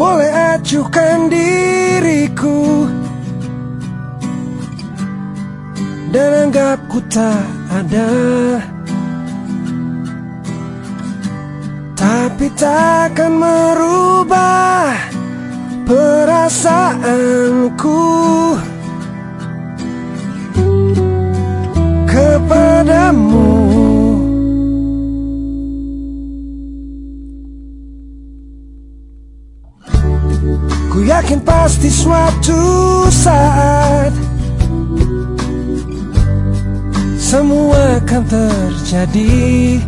acuhkan diriku. Dan anggap ku tak ada. Tapi takkan merubah perasaanku yakin pasti suatu saat Semua akan terjadi.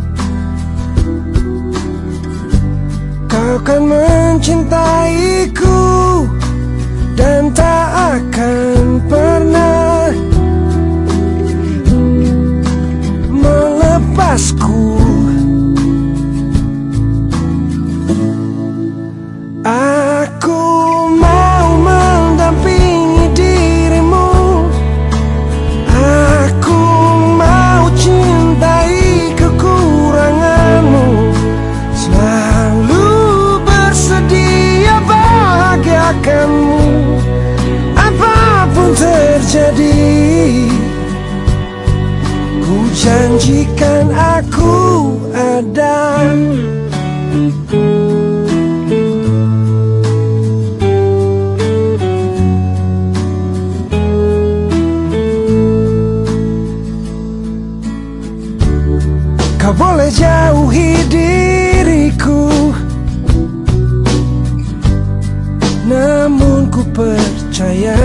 Kau kan mencintaiku janjikan aku ada. Kau boleh jauhi diriku. Namun ku percaya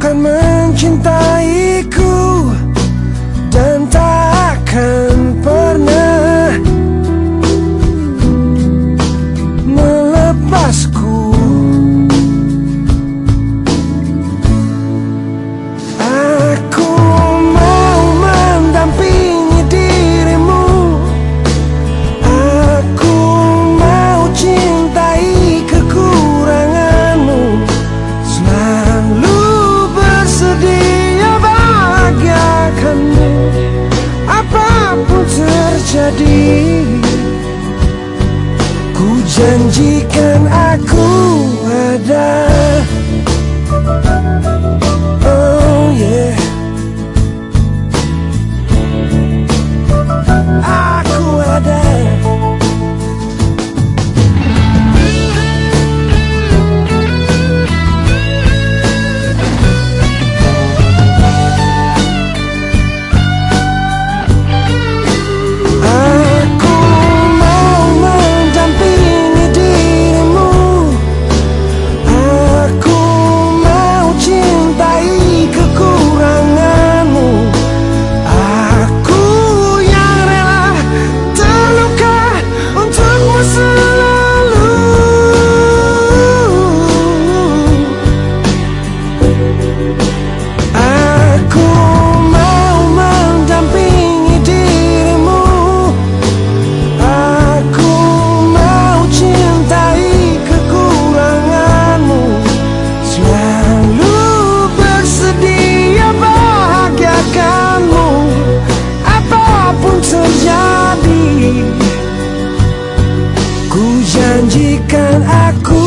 kan mencintaiku terjadi. Ku janjikan aku ada aku